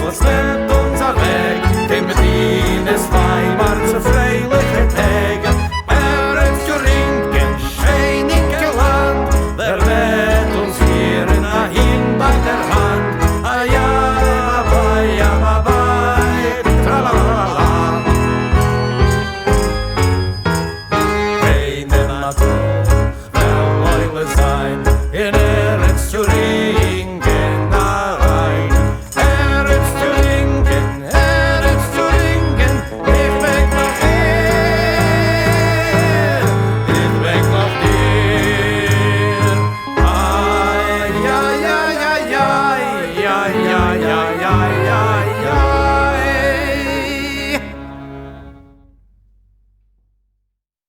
ay, ay,